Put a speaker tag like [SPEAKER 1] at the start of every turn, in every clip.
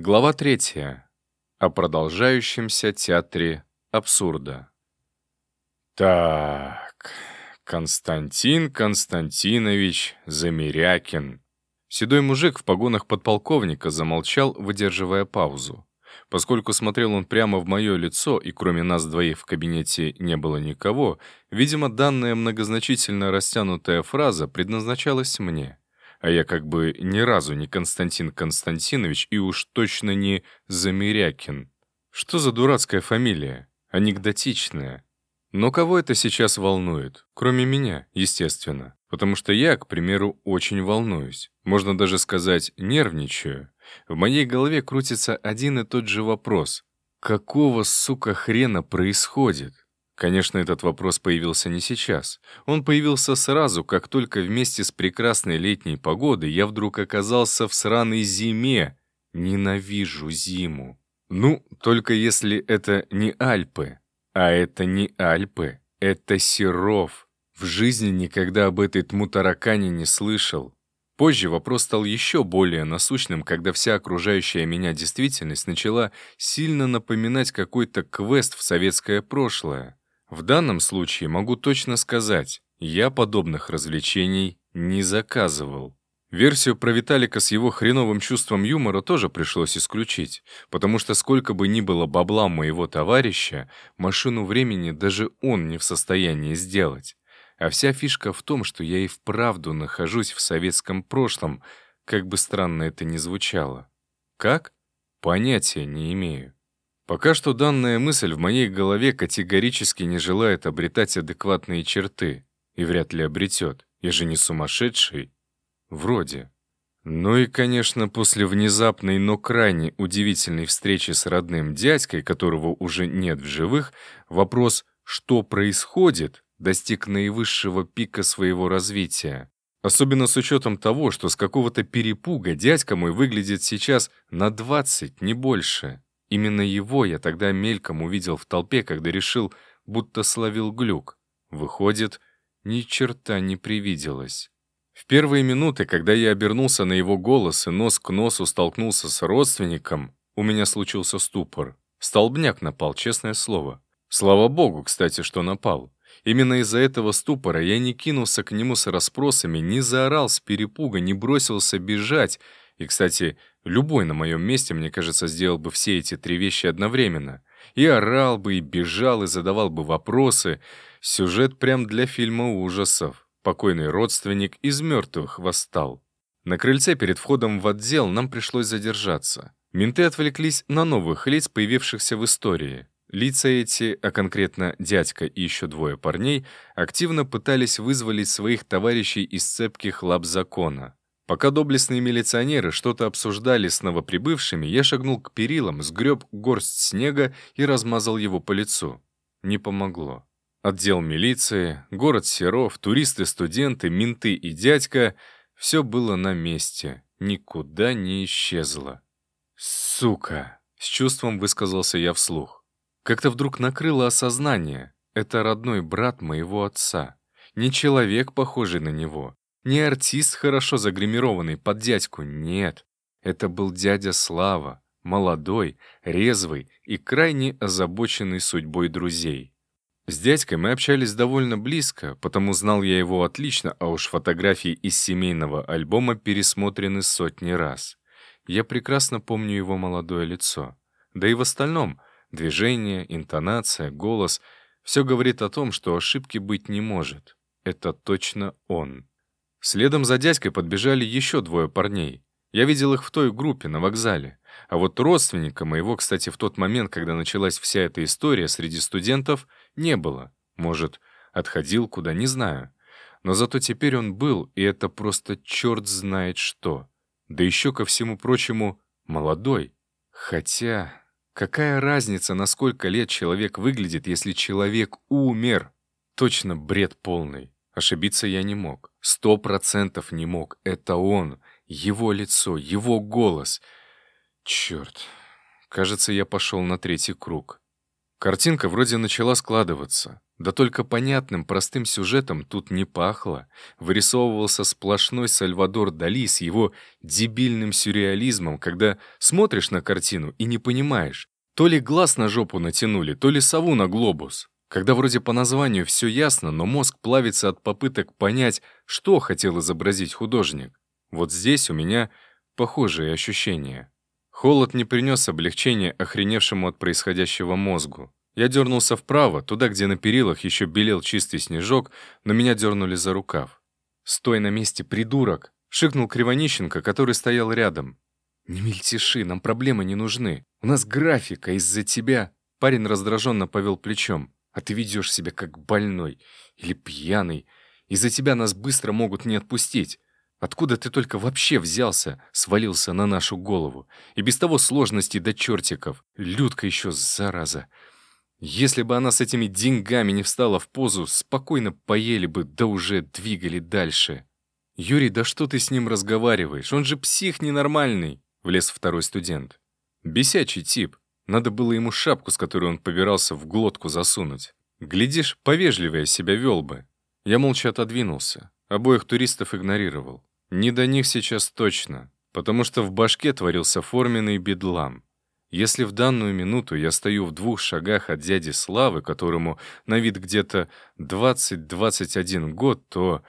[SPEAKER 1] Глава третья. О продолжающемся театре абсурда. Так, Константин Константинович Замерякин. Седой мужик в погонах подполковника замолчал, выдерживая паузу. Поскольку смотрел он прямо в мое лицо, и кроме нас двоих в кабинете не было никого, видимо, данная многозначительно растянутая фраза предназначалась мне а я как бы ни разу не Константин Константинович и уж точно не Замерякин. Что за дурацкая фамилия? Анекдотичная. Но кого это сейчас волнует? Кроме меня, естественно. Потому что я, к примеру, очень волнуюсь. Можно даже сказать, нервничаю. В моей голове крутится один и тот же вопрос. Какого, сука, хрена происходит? Конечно, этот вопрос появился не сейчас. Он появился сразу, как только вместе с прекрасной летней погодой я вдруг оказался в сраной зиме. Ненавижу зиму. Ну, только если это не Альпы. А это не Альпы, это Серов. В жизни никогда об этой тмутаракане не слышал. Позже вопрос стал еще более насущным, когда вся окружающая меня действительность начала сильно напоминать какой-то квест в советское прошлое. В данном случае могу точно сказать, я подобных развлечений не заказывал. Версию про Виталика с его хреновым чувством юмора тоже пришлось исключить, потому что сколько бы ни было бабла моего товарища, машину времени даже он не в состоянии сделать. А вся фишка в том, что я и вправду нахожусь в советском прошлом, как бы странно это ни звучало. Как? Понятия не имею. Пока что данная мысль в моей голове категорически не желает обретать адекватные черты. И вряд ли обретет. Я же не сумасшедший. Вроде. Ну и, конечно, после внезапной, но крайне удивительной встречи с родным дядькой, которого уже нет в живых, вопрос «что происходит?» достиг наивысшего пика своего развития. Особенно с учетом того, что с какого-то перепуга дядька мой выглядит сейчас на 20, не больше. Именно его я тогда мельком увидел в толпе, когда решил, будто словил глюк. Выходит, ни черта не привиделось. В первые минуты, когда я обернулся на его голос и нос к носу столкнулся с родственником, у меня случился ступор. Столбняк напал, честное слово. Слава богу, кстати, что напал. Именно из-за этого ступора я не кинулся к нему с расспросами, не заорал с перепуга, не бросился бежать. И, кстати, Любой на моем месте, мне кажется, сделал бы все эти три вещи одновременно. И орал бы, и бежал, и задавал бы вопросы. Сюжет прям для фильма ужасов. Покойный родственник из мертвых восстал. На крыльце перед входом в отдел нам пришлось задержаться. Менты отвлеклись на новых лиц, появившихся в истории. Лица эти, а конкретно дядька и еще двое парней, активно пытались вызволить своих товарищей из цепких лап закона. Пока доблестные милиционеры что-то обсуждали с новоприбывшими, я шагнул к перилам, сгреб горсть снега и размазал его по лицу. Не помогло. Отдел милиции, город Серов, туристы-студенты, менты и дядька — все было на месте, никуда не исчезло. «Сука!» — с чувством высказался я вслух. Как-то вдруг накрыло осознание. Это родной брат моего отца. Не человек, похожий на него. Не артист, хорошо загримированный под дядьку, нет. Это был дядя Слава, молодой, резвый и крайне озабоченный судьбой друзей. С дядькой мы общались довольно близко, потому знал я его отлично, а уж фотографии из семейного альбома пересмотрены сотни раз. Я прекрасно помню его молодое лицо. Да и в остальном — движение, интонация, голос — все говорит о том, что ошибки быть не может. Это точно он. Следом за дядькой подбежали еще двое парней. Я видел их в той группе на вокзале. А вот родственника моего, кстати, в тот момент, когда началась вся эта история среди студентов, не было. Может, отходил куда, не знаю. Но зато теперь он был, и это просто черт знает что. Да еще ко всему прочему, молодой. Хотя, какая разница, на сколько лет человек выглядит, если человек умер? Точно бред полный. Ошибиться я не мог. Сто процентов не мог. Это он. Его лицо, его голос. Черт. Кажется, я пошел на третий круг. Картинка вроде начала складываться. Да только понятным, простым сюжетом тут не пахло. Вырисовывался сплошной Сальвадор Дали с его дебильным сюрреализмом, когда смотришь на картину и не понимаешь, то ли глаз на жопу натянули, то ли сову на глобус. Когда вроде по названию все ясно, но мозг плавится от попыток понять, что хотел изобразить художник. Вот здесь у меня похожие ощущения. Холод не принес облегчения охреневшему от происходящего мозгу. Я дернулся вправо, туда, где на перилах еще белел чистый снежок, но меня дернули за рукав. «Стой на месте, придурок!» — шикнул Кривонищенко, который стоял рядом. «Не мельтеши, нам проблемы не нужны. У нас графика из-за тебя». Парень раздраженно повел плечом. «А ты ведешь себя как больной или пьяный. Из-за тебя нас быстро могут не отпустить. Откуда ты только вообще взялся, свалился на нашу голову? И без того сложности до чертиков. Людка еще, зараза. Если бы она с этими деньгами не встала в позу, спокойно поели бы, да уже двигали дальше. «Юрий, да что ты с ним разговариваешь? Он же псих ненормальный!» — влез второй студент. «Бесячий тип. Надо было ему шапку, с которой он побирался, в глотку засунуть. Глядишь, повежливее себя вел бы». Я молча отодвинулся. Обоих туристов игнорировал. Не до них сейчас точно, потому что в башке творился форменный бедлам. Если в данную минуту я стою в двух шагах от дяди Славы, которому на вид где-то 20-21 год, то...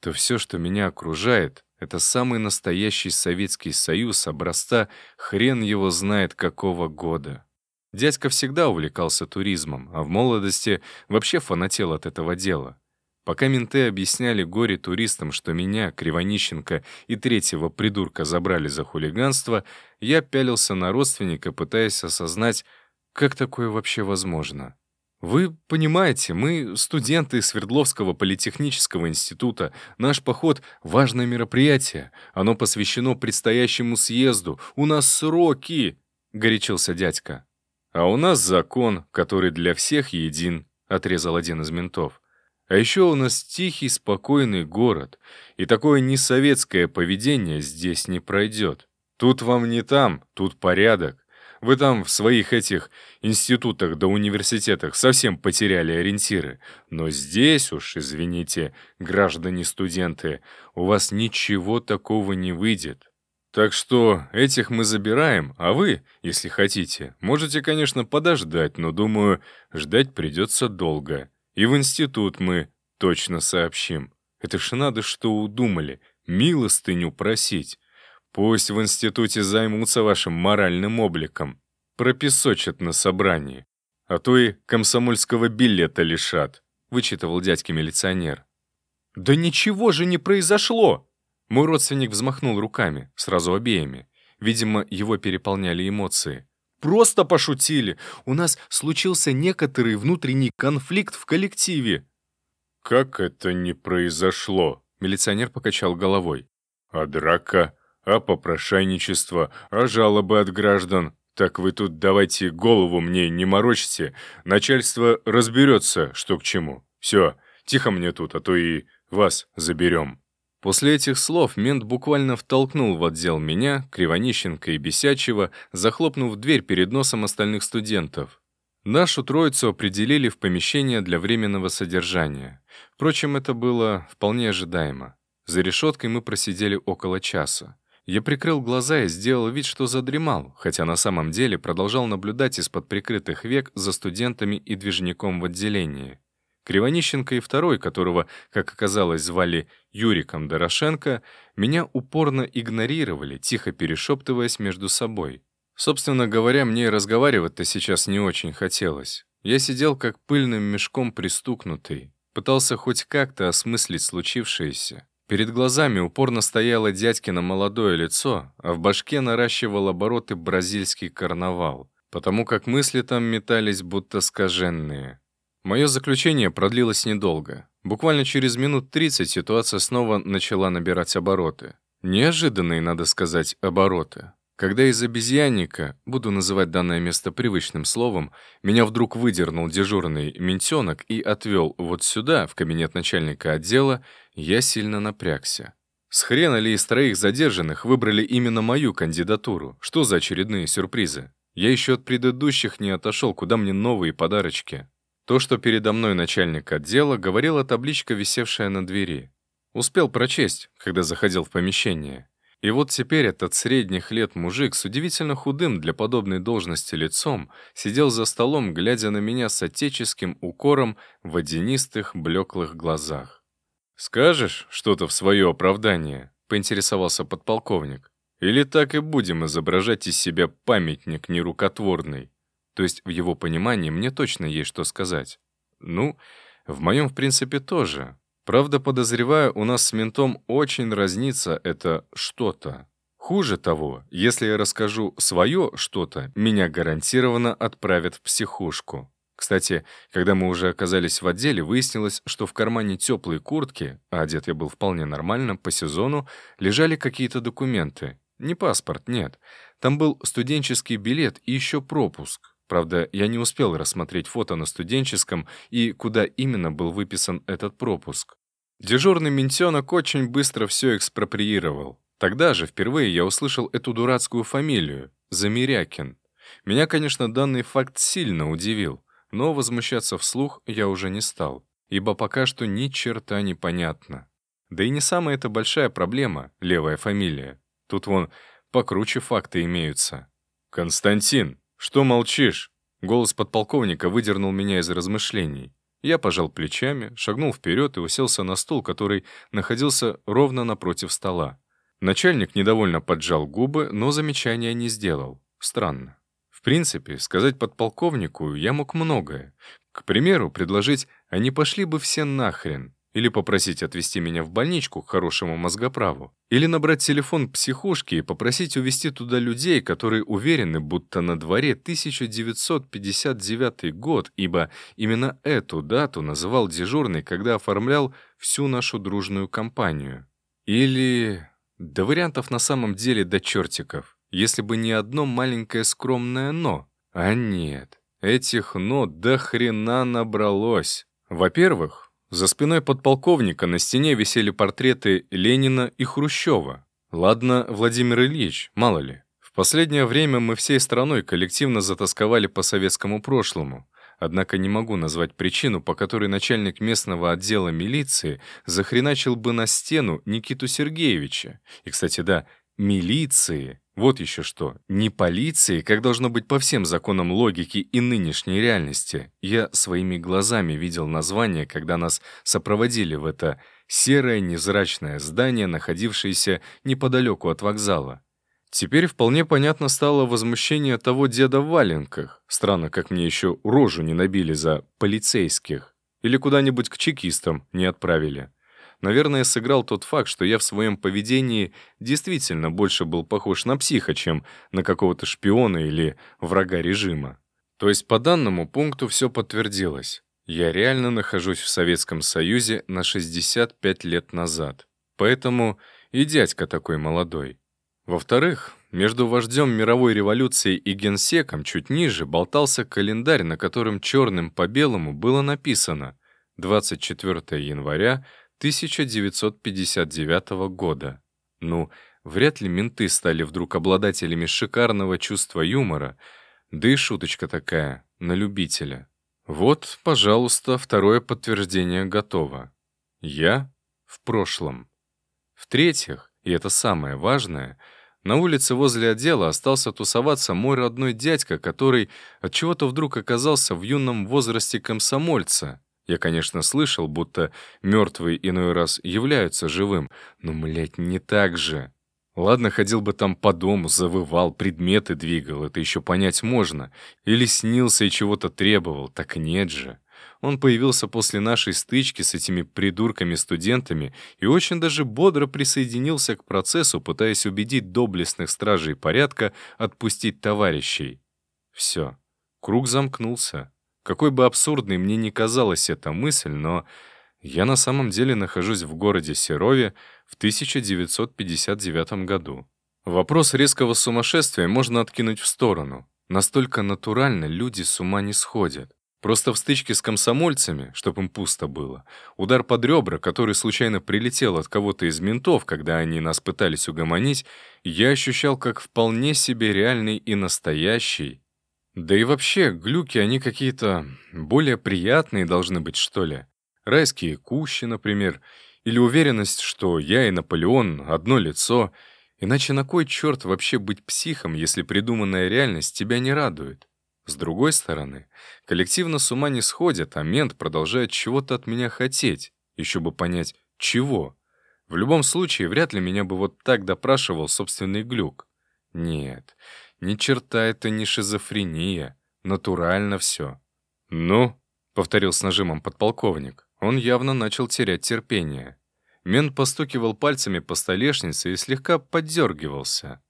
[SPEAKER 1] то все, что меня окружает, это самый настоящий Советский Союз образца хрен его знает какого года. Дядька всегда увлекался туризмом, а в молодости вообще фанател от этого дела. Пока менты объясняли горе-туристам, что меня, Кривонищенко и третьего придурка забрали за хулиганство, я пялился на родственника, пытаясь осознать, как такое вообще возможно. Вы понимаете, мы студенты Свердловского политехнического института. Наш поход — важное мероприятие. Оно посвящено предстоящему съезду. У нас сроки, — горячился дядька. А у нас закон, который для всех един, — отрезал один из ментов. А еще у нас тихий, спокойный город, и такое несоветское поведение здесь не пройдет. Тут вам не там, тут порядок. Вы там в своих этих институтах да университетах совсем потеряли ориентиры. Но здесь уж, извините, граждане-студенты, у вас ничего такого не выйдет. Так что этих мы забираем, а вы, если хотите, можете, конечно, подождать, но, думаю, ждать придется долго. И в институт мы точно сообщим. Это ж надо, что удумали. Милостыню просить. Пусть в институте займутся вашим моральным обликом. Пропесочат на собрании. А то и комсомольского билета лишат», — вычитывал дядька-милиционер. «Да ничего же не произошло!» Мой родственник взмахнул руками, сразу обеими. Видимо, его переполняли эмоции. Просто пошутили. У нас случился некоторый внутренний конфликт в коллективе». «Как это не произошло?» Милиционер покачал головой. «А драка? А попрошайничество? А жалобы от граждан? Так вы тут давайте голову мне не морочьте. Начальство разберется, что к чему. Все, тихо мне тут, а то и вас заберем». После этих слов мент буквально втолкнул в отдел меня, Кривонищенко и Бесячего, захлопнув дверь перед носом остальных студентов. Нашу троицу определили в помещение для временного содержания. Впрочем, это было вполне ожидаемо. За решеткой мы просидели около часа. Я прикрыл глаза и сделал вид, что задремал, хотя на самом деле продолжал наблюдать из-под прикрытых век за студентами и движником в отделении. Кривонищенко и второй, которого, как оказалось, звали Юриком Дорошенко, меня упорно игнорировали, тихо перешептываясь между собой. Собственно говоря, мне разговаривать-то сейчас не очень хотелось. Я сидел как пыльным мешком пристукнутый, пытался хоть как-то осмыслить случившееся. Перед глазами упорно стояло дядькино молодое лицо, а в башке наращивал обороты бразильский карнавал, потому как мысли там метались будто скаженные. Мое заключение продлилось недолго. Буквально через минут 30 ситуация снова начала набирать обороты. Неожиданные, надо сказать, обороты. Когда из обезьянника, буду называть данное место привычным словом, меня вдруг выдернул дежурный ментенок и отвел вот сюда, в кабинет начальника отдела, я сильно напрягся. С хрена ли из троих задержанных выбрали именно мою кандидатуру? Что за очередные сюрпризы? Я еще от предыдущих не отошел, куда мне новые подарочки. То, что передо мной начальник отдела, говорила табличка, висевшая на двери. Успел прочесть, когда заходил в помещение. И вот теперь этот средних лет мужик с удивительно худым для подобной должности лицом сидел за столом, глядя на меня с отеческим укором в водянистых, блеклых глазах. «Скажешь что-то в свое оправдание?» — поинтересовался подполковник. «Или так и будем изображать из себя памятник нерукотворный?» То есть в его понимании мне точно есть что сказать. Ну, в моем, в принципе, тоже. Правда, подозреваю, у нас с ментом очень разнится это что-то. Хуже того, если я расскажу свое что-то, меня гарантированно отправят в психушку. Кстати, когда мы уже оказались в отделе, выяснилось, что в кармане теплой куртки, а одет я был вполне нормально, по сезону, лежали какие-то документы. Не паспорт, нет. Там был студенческий билет и еще пропуск. Правда, я не успел рассмотреть фото на студенческом и куда именно был выписан этот пропуск. Дежурный ментенок очень быстро все экспроприировал. Тогда же впервые я услышал эту дурацкую фамилию — Замирякин. Меня, конечно, данный факт сильно удивил, но возмущаться вслух я уже не стал, ибо пока что ни черта не понятно. Да и не самая это большая проблема — левая фамилия. Тут вон покруче факты имеются. «Константин!» «Что молчишь?» Голос подполковника выдернул меня из размышлений. Я пожал плечами, шагнул вперед и уселся на стул, который находился ровно напротив стола. Начальник недовольно поджал губы, но замечания не сделал. Странно. В принципе, сказать подполковнику я мог многое. К примеру, предложить «а не пошли бы все нахрен», или попросить отвезти меня в больничку к хорошему мозгоправу. Или набрать телефон психушки и попросить увезти туда людей, которые уверены, будто на дворе 1959 год, ибо именно эту дату называл дежурный, когда оформлял всю нашу дружную компанию. Или... Да вариантов на самом деле до чертиков, если бы не одно маленькое скромное «но». А нет, этих «но» до хрена набралось. Во-первых, за спиной подполковника на стене висели портреты Ленина и Хрущева. Ладно, Владимир Ильич, мало ли. В последнее время мы всей страной коллективно затасковали по советскому прошлому. Однако не могу назвать причину, по которой начальник местного отдела милиции захреначил бы на стену Никиту Сергеевича. И, кстати, да, милиции. Вот еще что. Не полиции, как должно быть по всем законам логики и нынешней реальности. Я своими глазами видел название, когда нас сопроводили в это серое незрачное здание, находившееся неподалеку от вокзала. Теперь вполне понятно стало возмущение того деда в валенках. Странно, как мне еще рожу не набили за полицейских. Или куда-нибудь к чекистам не отправили. Наверное, сыграл тот факт, что я в своем поведении действительно больше был похож на психа, чем на какого-то шпиона или врага режима. То есть по данному пункту все подтвердилось. Я реально нахожусь в Советском Союзе на 65 лет назад. Поэтому и дядька такой молодой. Во-вторых, между вождем мировой революции и генсеком чуть ниже болтался календарь, на котором черным по белому было написано 24 января 1959 года. Ну, вряд ли менты стали вдруг обладателями шикарного чувства юмора, да и шуточка такая, на любителя. Вот, пожалуйста, второе подтверждение готово. Я в прошлом. В-третьих, и это самое важное, на улице возле отдела остался тусоваться мой родной дядька, который от чего то вдруг оказался в юном возрасте комсомольца, я, конечно, слышал, будто мертвые иной раз являются живым, но, млядь, не так же. Ладно, ходил бы там по дому, завывал, предметы двигал, это еще понять можно. Или снился и чего-то требовал, так нет же. Он появился после нашей стычки с этими придурками-студентами и очень даже бодро присоединился к процессу, пытаясь убедить доблестных стражей порядка отпустить товарищей. Все, круг замкнулся. Какой бы абсурдной мне ни казалась эта мысль, но я на самом деле нахожусь в городе Серове в 1959 году. Вопрос резкого сумасшествия можно откинуть в сторону. Настолько натурально люди с ума не сходят. Просто в стычке с комсомольцами, чтобы им пусто было, удар под ребра, который случайно прилетел от кого-то из ментов, когда они нас пытались угомонить, я ощущал как вполне себе реальный и настоящий Да и вообще, глюки, они какие-то более приятные должны быть, что ли. Райские кущи, например, или уверенность, что я и Наполеон — одно лицо. Иначе на кой черт вообще быть психом, если придуманная реальность тебя не радует? С другой стороны, коллективно с ума не сходят, а мент продолжает чего-то от меня хотеть, еще бы понять, чего. В любом случае, вряд ли меня бы вот так допрашивал собственный глюк. Нет, ни черта это не шизофрения, натурально все. «Ну?» — повторил с нажимом подполковник. Он явно начал терять терпение. Мент постукивал пальцами по столешнице и слегка поддергивался.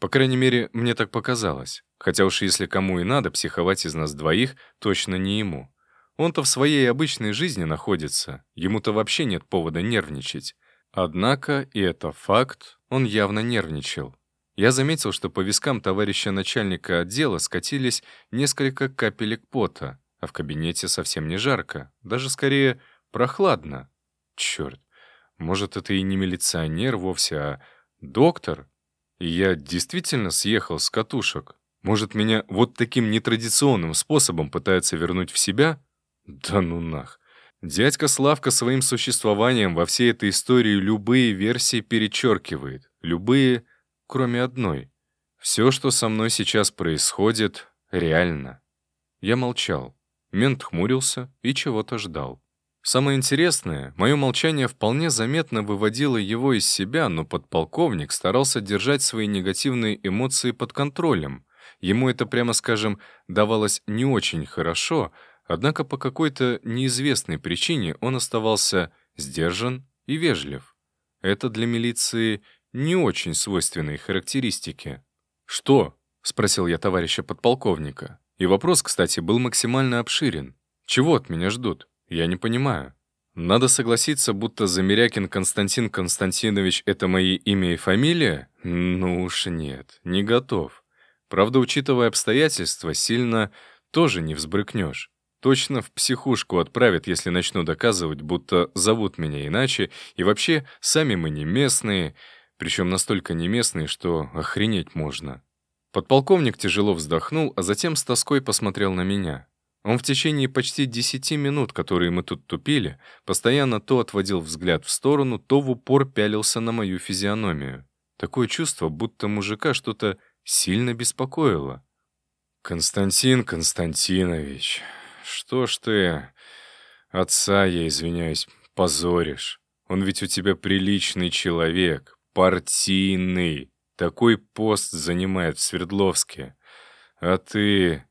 [SPEAKER 1] По крайней мере, мне так показалось. Хотя уж если кому и надо психовать из нас двоих, точно не ему. Он-то в своей обычной жизни находится, ему-то вообще нет повода нервничать. Однако, и это факт, он явно нервничал. Я заметил, что по вискам товарища начальника отдела скатились несколько капелек пота, а в кабинете совсем не жарко, даже скорее Прохладно. Черт, может, это и не милиционер вовсе, а доктор? И я действительно съехал с катушек. Может, меня вот таким нетрадиционным способом пытаются вернуть в себя? Да ну нах. Дядька Славка своим существованием во всей этой истории любые версии перечеркивает. Любые, кроме одной. Все, что со мной сейчас происходит, реально. Я молчал. Мент хмурился и чего-то ждал. Самое интересное, мое молчание вполне заметно выводило его из себя, но подполковник старался держать свои негативные эмоции под контролем. Ему это, прямо скажем, давалось не очень хорошо, однако по какой-то неизвестной причине он оставался сдержан и вежлив. Это для милиции не очень свойственные характеристики. «Что?» — спросил я товарища подполковника. И вопрос, кстати, был максимально обширен. «Чего от меня ждут?» Я не понимаю. Надо согласиться, будто Замерякин Константин Константинович — это мои имя и фамилия? Ну уж нет, не готов. Правда, учитывая обстоятельства, сильно тоже не взбрыкнешь. Точно в психушку отправят, если начну доказывать, будто зовут меня иначе, и вообще сами мы не местные, причем настолько не местные, что охренеть можно. Подполковник тяжело вздохнул, а затем с тоской посмотрел на меня. Он в течение почти десяти минут, которые мы тут тупили, постоянно то отводил взгляд в сторону, то в упор пялился на мою физиономию. Такое чувство, будто мужика что-то сильно беспокоило. «Константин Константинович, что ж ты... Отца, я извиняюсь, позоришь. Он ведь у тебя приличный человек, партийный. Такой пост занимает в Свердловске. А ты...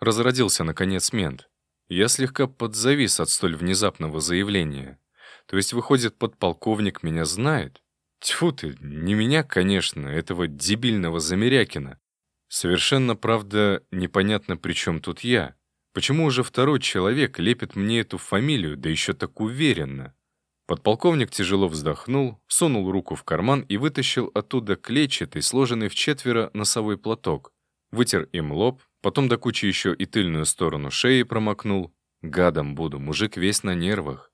[SPEAKER 1] Разродился, наконец, мент. Я слегка подзавис от столь внезапного заявления. То есть, выходит, подполковник меня знает? Тьфу ты, не меня, конечно, этого дебильного Замерякина. Совершенно, правда, непонятно, при чем тут я. Почему уже второй человек лепит мне эту фамилию, да еще так уверенно? Подполковник тяжело вздохнул, сунул руку в карман и вытащил оттуда клетчатый, сложенный в четверо носовой платок. Вытер им лоб, Потом до кучи еще и тыльную сторону шеи промокнул. Гадом буду, мужик весь на нервах.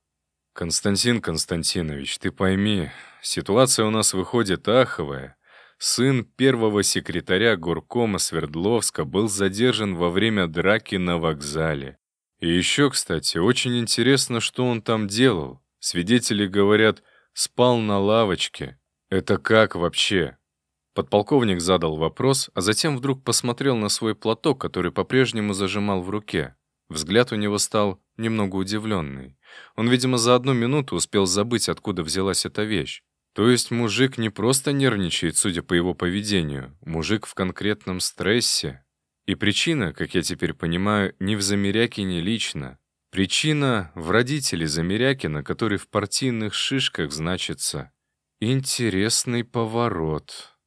[SPEAKER 1] «Константин Константинович, ты пойми, ситуация у нас выходит аховая. Сын первого секретаря горкома Свердловска был задержан во время драки на вокзале. И еще, кстати, очень интересно, что он там делал. Свидетели говорят, спал на лавочке. Это как вообще? Подполковник задал вопрос, а затем вдруг посмотрел на свой платок, который по-прежнему зажимал в руке. Взгляд у него стал немного удивленный. Он, видимо, за одну минуту успел забыть, откуда взялась эта вещь. То есть мужик не просто нервничает, судя по его поведению, мужик в конкретном стрессе. И причина, как я теперь понимаю, не в Замерякине лично. Причина в родителе Замерякина, который в партийных шишках значится. Интересный поворот.